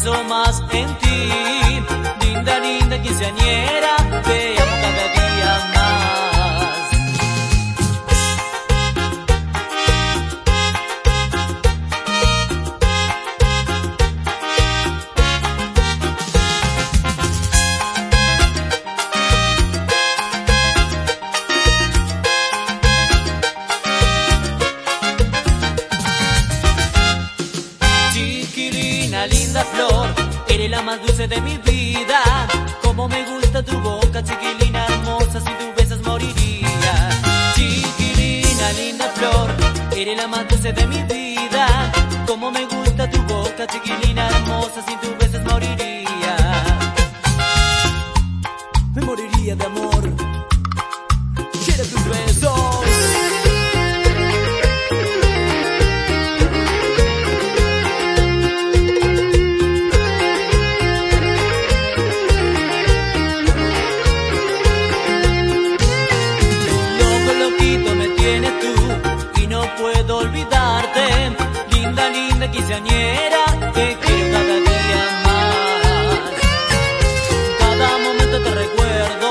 pienso más en ti. Linda, linda quinceañera, linda flor, eres la más dulce de mi vida. Como me gusta tu boca, chiquilina hermosa, si tú besas moriría. Chiquilina, linda flor, eres la más dulce de mi vida. Como me gusta tu boca, chiquilina hermosa, si tú besas moriría. Me moriría de amor. Tus besos. Loco, puedo olvidarte. Linda, linda quinceañera, te quiero cada día más. Cada momento te recuerdo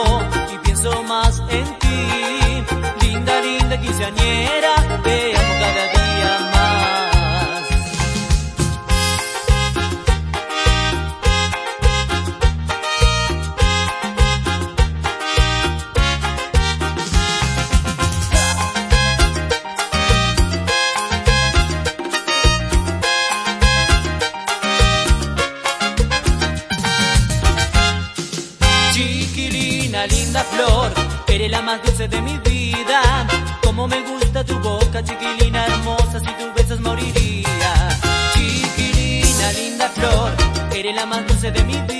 y pienso más en ti. Linda, linda quinceañera, linda flor, eres la más dulce de mi vida. Como me gusta tu boca, chiquilina hermosa, si tú besas moriría. Chiquilina, linda flor, eres la más dulce de mi vida.